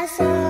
corazón.